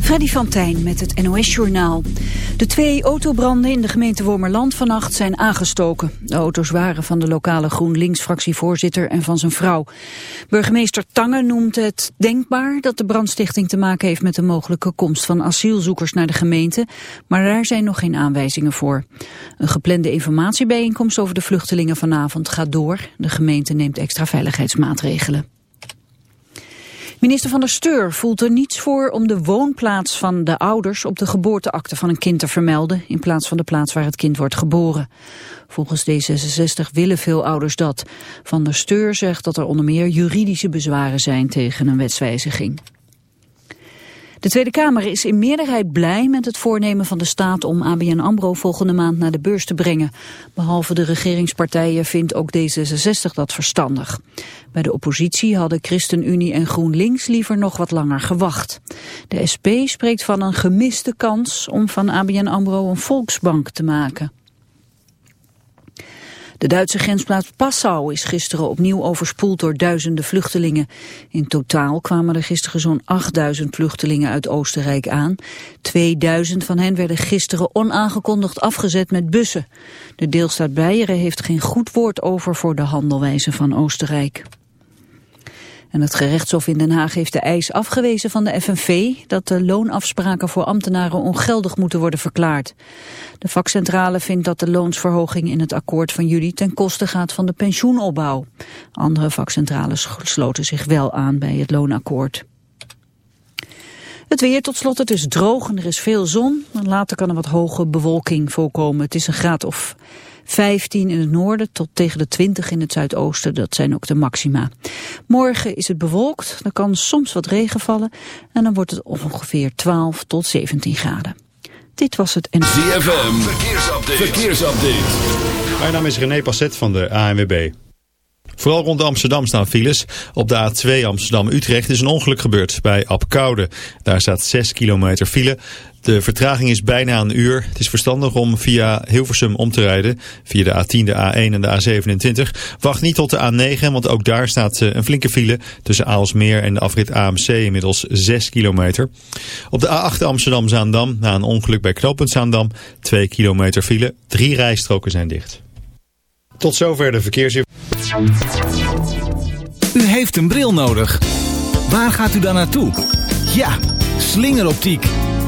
Freddy van Tijn met het NOS-journaal. De twee autobranden in de gemeente Wormerland vannacht zijn aangestoken. De auto's waren van de lokale GroenLinks-fractievoorzitter en van zijn vrouw. Burgemeester Tange noemt het denkbaar dat de brandstichting te maken heeft met de mogelijke komst van asielzoekers naar de gemeente, maar daar zijn nog geen aanwijzingen voor. Een geplande informatiebijeenkomst over de vluchtelingen vanavond gaat door. De gemeente neemt extra veiligheidsmaatregelen. Minister van der Steur voelt er niets voor om de woonplaats van de ouders op de geboorteakte van een kind te vermelden in plaats van de plaats waar het kind wordt geboren. Volgens D66 willen veel ouders dat. Van der Steur zegt dat er onder meer juridische bezwaren zijn tegen een wetswijziging. De Tweede Kamer is in meerderheid blij met het voornemen van de staat om ABN AMRO volgende maand naar de beurs te brengen. Behalve de regeringspartijen vindt ook D66 dat verstandig. Bij de oppositie hadden ChristenUnie en GroenLinks liever nog wat langer gewacht. De SP spreekt van een gemiste kans om van ABN AMRO een volksbank te maken. De Duitse grensplaats Passau is gisteren opnieuw overspoeld door duizenden vluchtelingen. In totaal kwamen er gisteren zo'n 8000 vluchtelingen uit Oostenrijk aan. 2000 van hen werden gisteren onaangekondigd afgezet met bussen. De deelstaat Beieren heeft geen goed woord over voor de handelwijze van Oostenrijk. En het gerechtshof in Den Haag heeft de eis afgewezen van de FNV dat de loonafspraken voor ambtenaren ongeldig moeten worden verklaard. De vakcentrale vindt dat de loonsverhoging in het akkoord van juli ten koste gaat van de pensioenopbouw. Andere vakcentrales sloten zich wel aan bij het loonakkoord. Het weer tot slot, het is droog en er is veel zon. Later kan er wat hoge bewolking voorkomen. Het is een graad of 15 in het noorden tot tegen de 20 in het zuidoosten. Dat zijn ook de maxima. Morgen is het bewolkt, er kan soms wat regen vallen en dan wordt het ongeveer 12 tot 17 graden. Dit was het en... ZFM, verkeersupdate. verkeersupdate. Mijn naam is René Passet van de ANWB. Vooral rond Amsterdam staan files. Op de A2 Amsterdam-Utrecht is een ongeluk gebeurd bij Apkoude. Daar staat 6 kilometer file. De vertraging is bijna een uur. Het is verstandig om via Hilversum om te rijden. Via de A10, de A1 en de A27. Wacht niet tot de A9, want ook daar staat eh, een flinke file. Tussen Aalsmeer en de afrit AMC inmiddels 6 kilometer. Op de A8 Amsterdam-Zaandam, na een ongeluk bij knooppunt Zaandam. 2 kilometer file. Drie rijstroken zijn dicht. Tot zover de verkeersinformatie. U heeft een bril nodig. Waar gaat u dan naartoe? Ja, slingeroptiek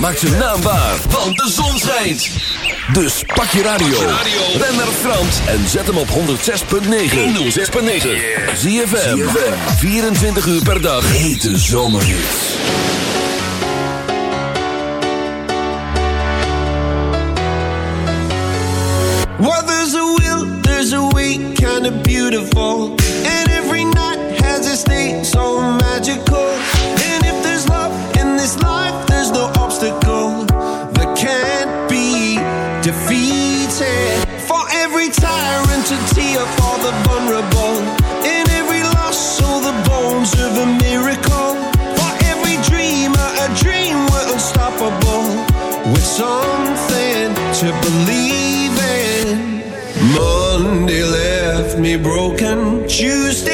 Maak zijn naam waar, want de zon schijnt. Dus pak je radio, ren naar Frans en zet hem op 106.9. 106.9. Zie je 24 uur per dag. Hete zomerhits. What there's a will, there's a way, kind of beautiful. broken. Tuesday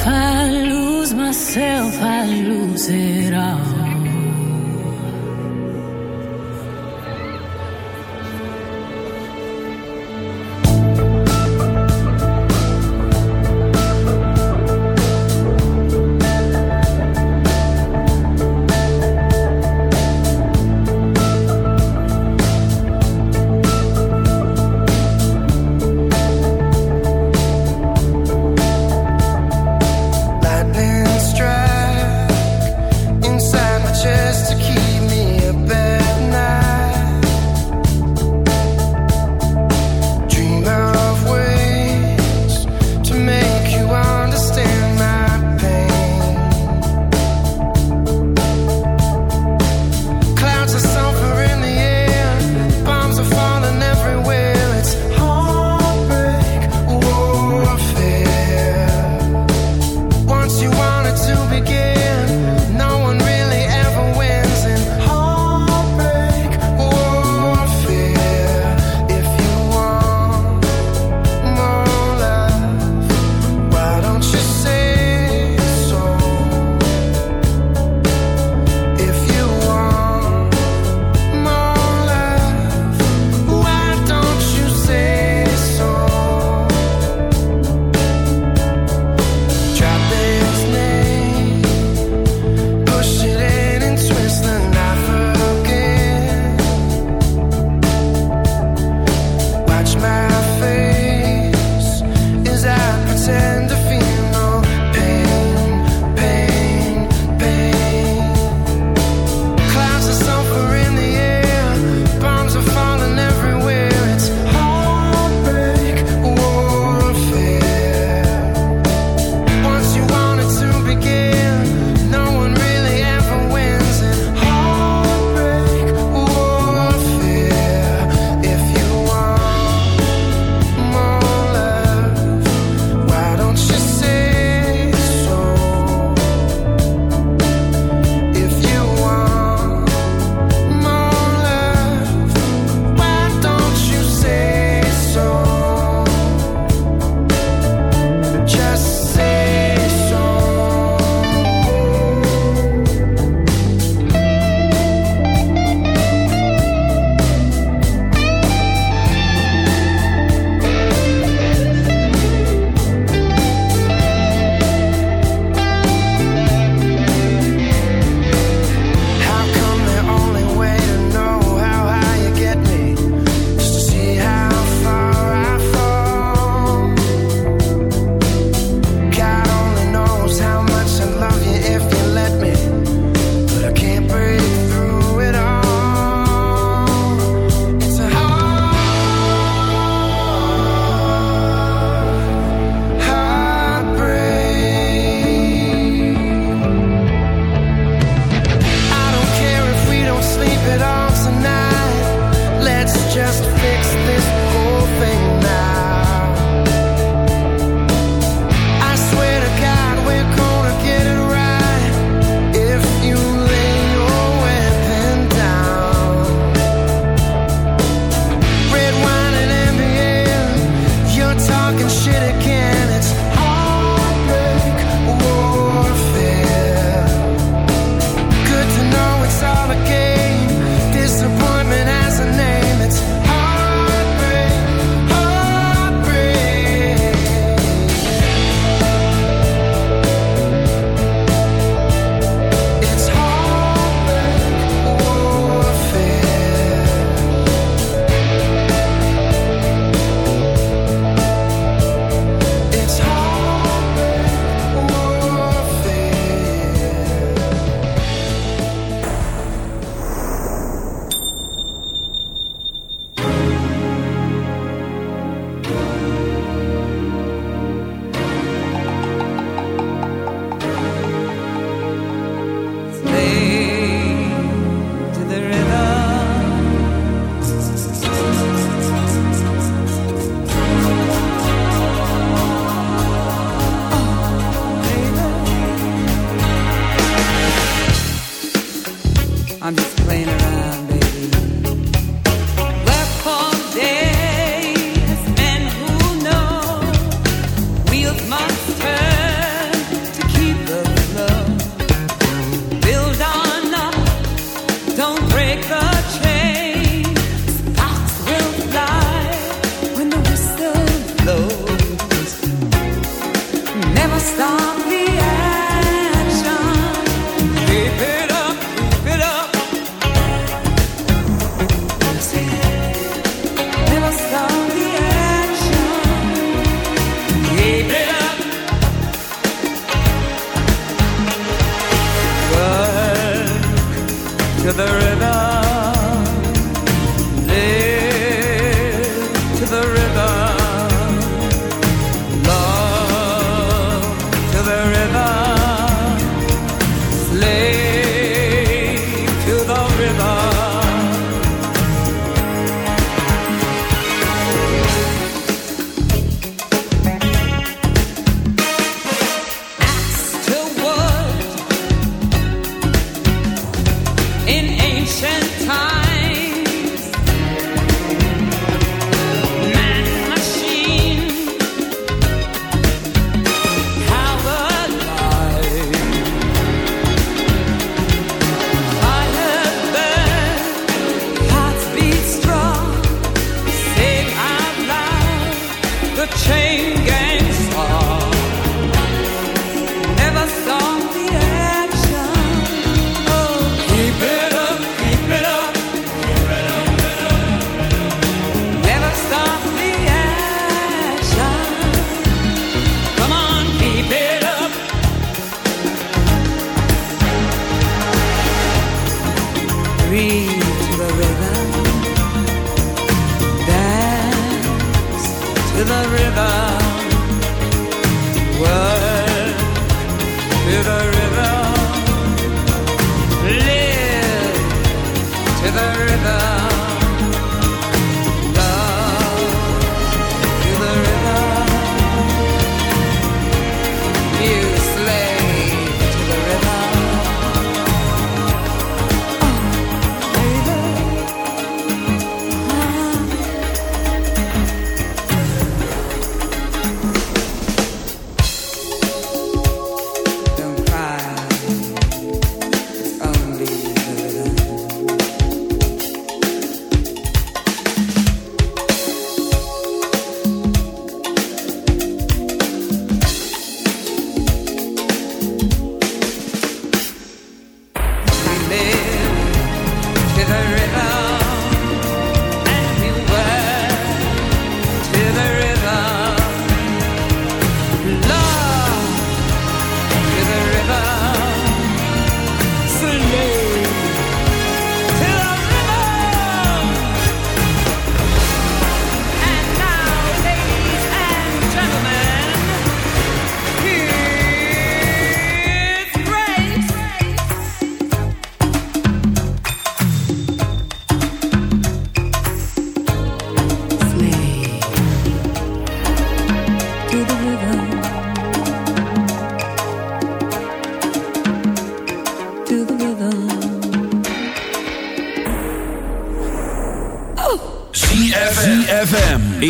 If I lose myself, I lose it all.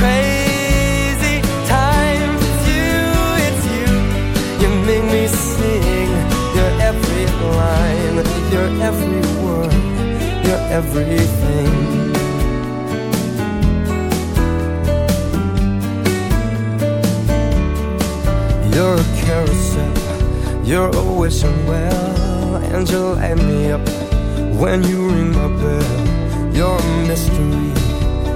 crazy times, it's you, it's you. You make me sing your every line, your every word, your everything. You're a carousel, you're a wishing well, and you light me up when you ring my bell. You're a mystery,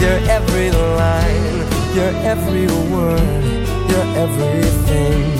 your every line, your every word, your everything.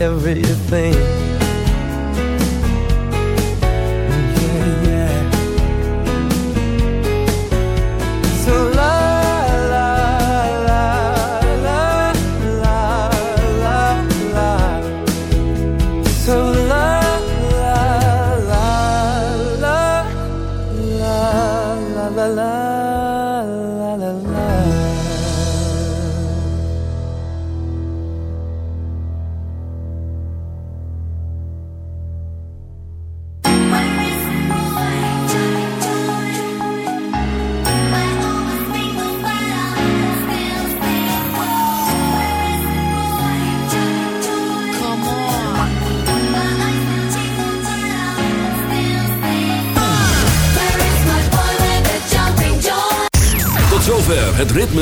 Everything.